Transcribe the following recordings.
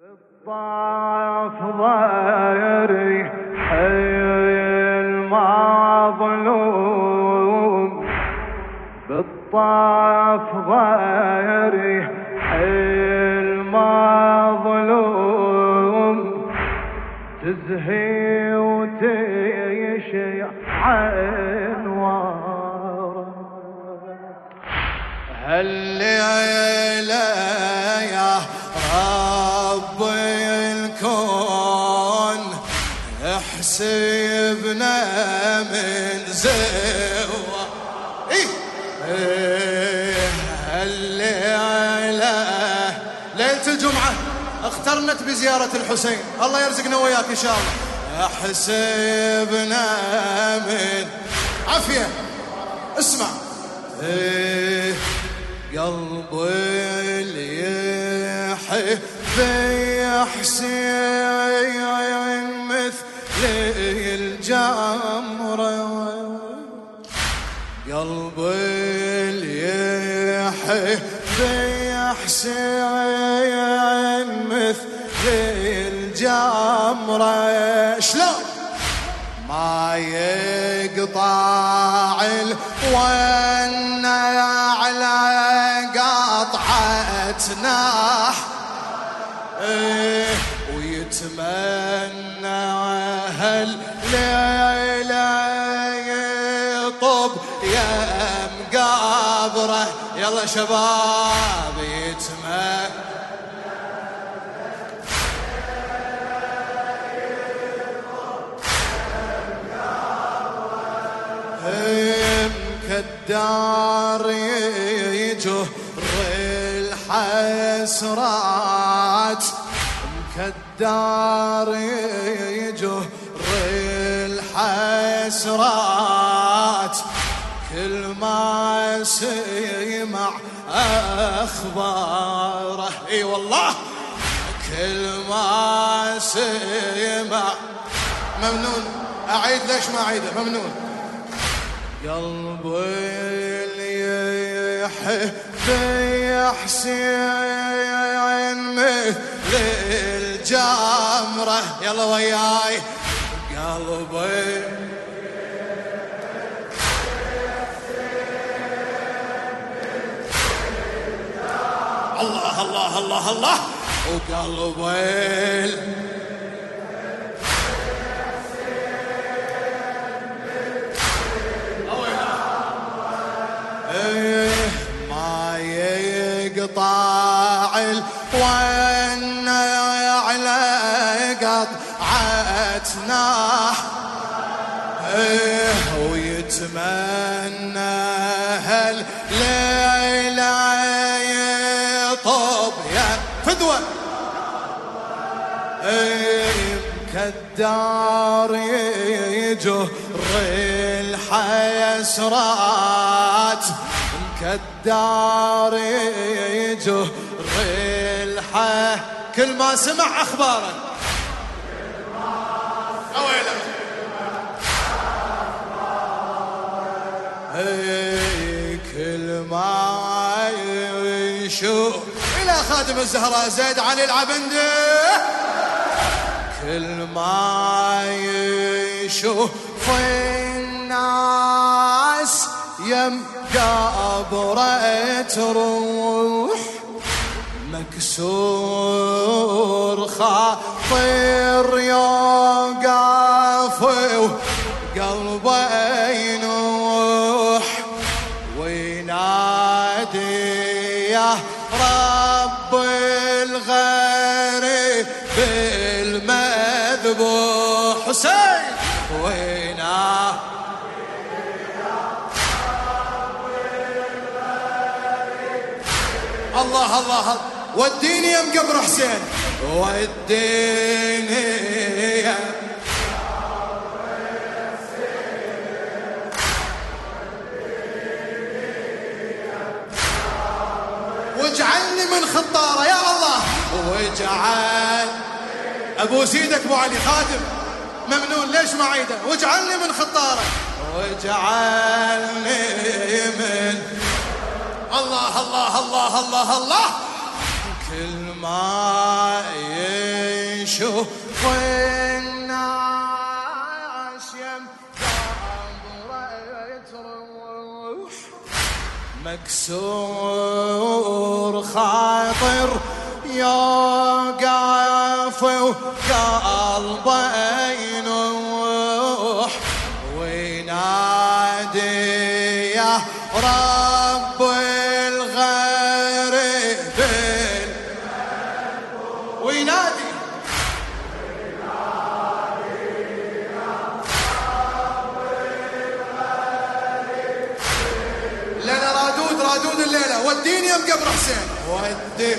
بالطاف ضيري حي المظلوم بالطاف ضيري حي المظلوم تزهي وتيشيع انواره هل يا احسبنا من زوا إيه الليلة ليلة الجمعة اخترنت بزيارة الحسين الله يرزقنا وياك إن شاء الله احسبنا من عافية اسمع إيه قلب اللي يحب يحسين قلب اللي يحب يحسين مثل الجمرة شلون؟ ما يقطع الون على قطعة ناح ويتمنى مقابره يلا شباب يتمنى كالدار يجر الحسرات كالدار يجر الحسرات كل ما سمع اخباره اي والله. كل ما سمع. ممنون. اعيد ليش ما اعيده ممنون. قلب اللي يحب يحسين مثل الجمرة يلا وياي. قلبي الله الله ما يقطع الون على قطعة ناح إيه ويتمنى يا فدوة كالدار يجر الحسرات كالدار يجر الح كل ما سمع اخباره كل ما يشوف الى خادم الزهراء زيد علي العبندي. كل ما يشوف الناس يم قبره تروح مكسور خاطر يوقف المذبوح حسين وينادي الله الله وديني يا مقبر حسين وديني يا واجعلني من خطاره يا الله واجعل ابو سيدك ابو علي خادم. ممنون، ليش ما عيده؟ واجعلني من خطاره واجعلني من الله الله الله الله الله. كل ما يشوف الناس يم قبرة روح مكسور خاطر. يوقف وقلبه ينوح وينادي يا رب الغريب وينادي. لنا رادود رادود الليله وديني يا قبر حسين. ودي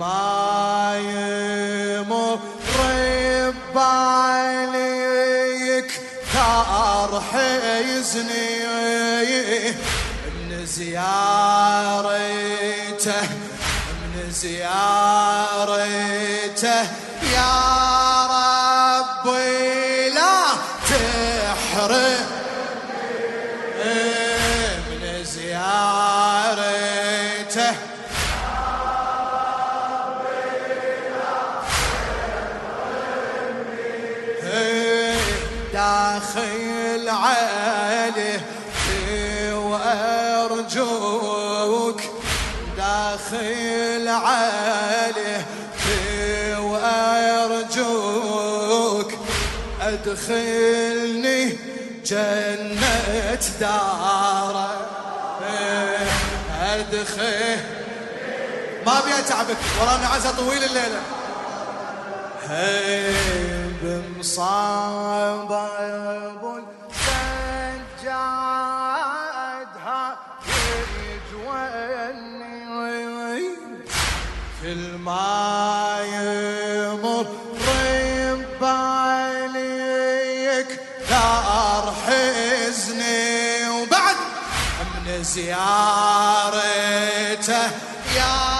ما يمر بباليك ثار حزني من زيارته من زيارته يا عليه وارجوك داخل عليه وارجوك ادخلني جنة داره ادخل ما ابي اتعبك ورانا عزة طويل الليله بمصاب ابو من زيارته يا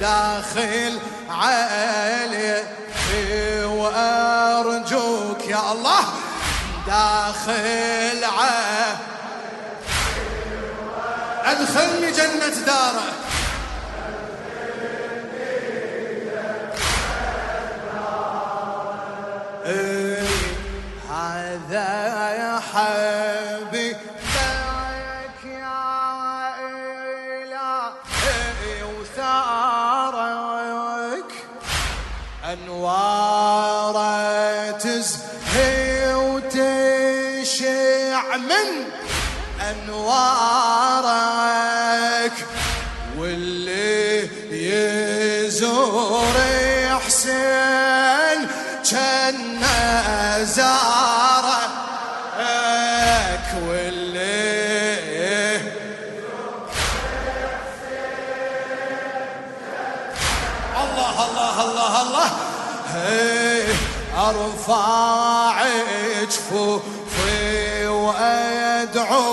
داخل عليه وارجوك يا الله داخل زارك واللي الله الله الله الله هي ارفع جفوفي وادعوك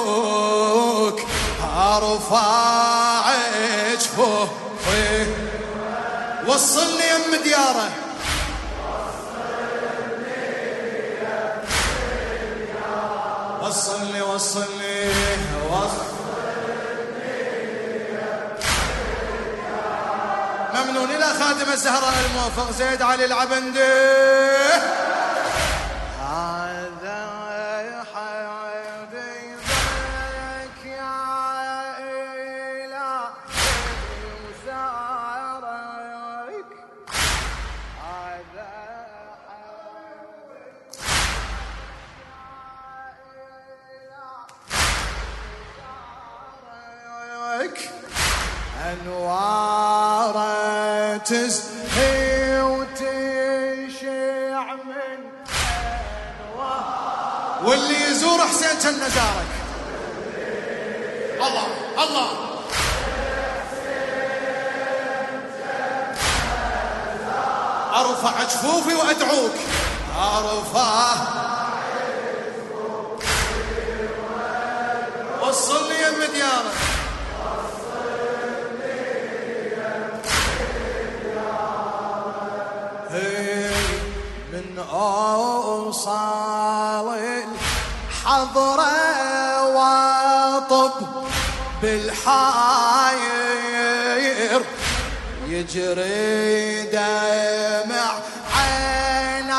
ارفع جفوفي وصلني يم دياره وصلني وصلني ممنون الى خادم الزهراء الموفق زيد علي العبندي. واللي يزور حسين كان زارك الله الله. ارفع جفوفي وادعوك ارفع وصل لي يم ديارك من اوصال الحضره واطب بالحاير يجري دمع عيناي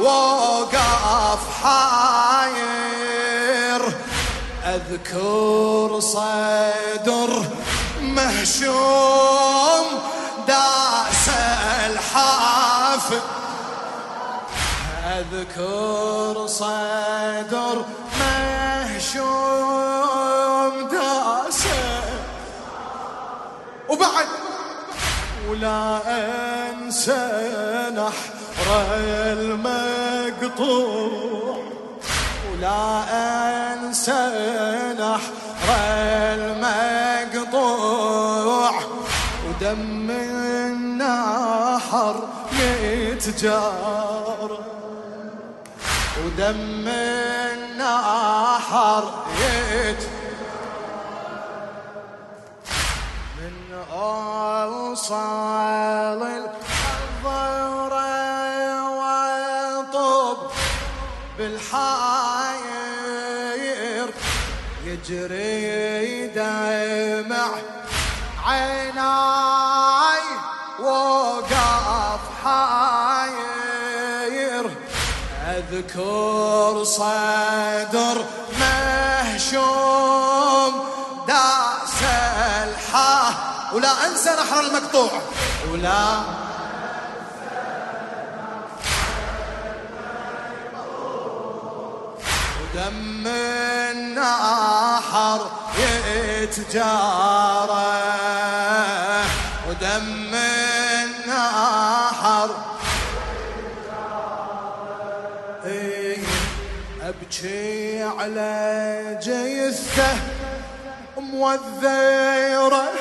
وقف حاير. اذكر صدر مهشوم داس الحافل اذكر صدر مهشوم داس وبعد ولا انسى نحر المقطوع. ولا انسى نحر المقطوع. ودم النحر يتجار ودم النحر يتجار من أوصال الحضر وطب بالحاير يجري دمع عيناي۔ اذكر صدر مهشوم داس الحا ولا انسى نحر المقطوع ولا ودم النحر يتجارى ودم ابكي على جثه موذره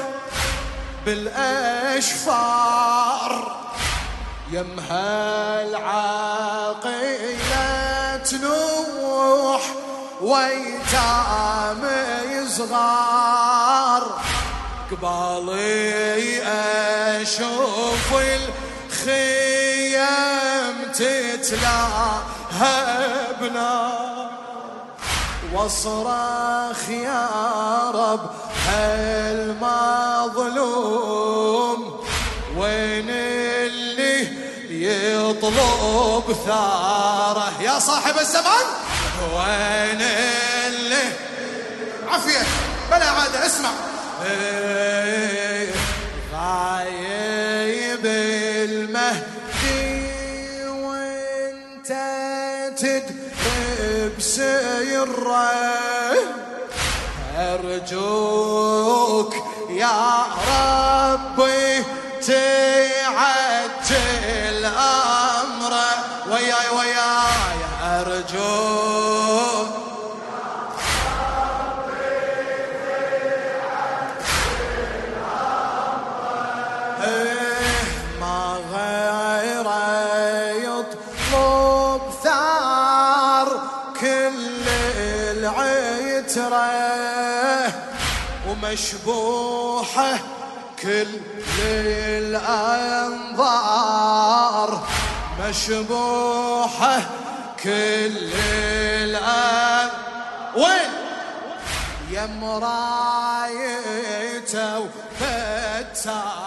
بالاشفار يمها العاقلة نوح ويتام صغار قبالي اشوف الخيم تتلاهى بنار. واصرخ يا رب هالمظلوم وين اللي يطلب ثاره؟ يا صاحب الزمان. وين اللي؟ عافية، بلا عادة، اسمع. أرجوك يا ربي تي ومشبوحة كل الأنظار. مشبوحة كل الأنظار. وين؟ يا مرايته وفتار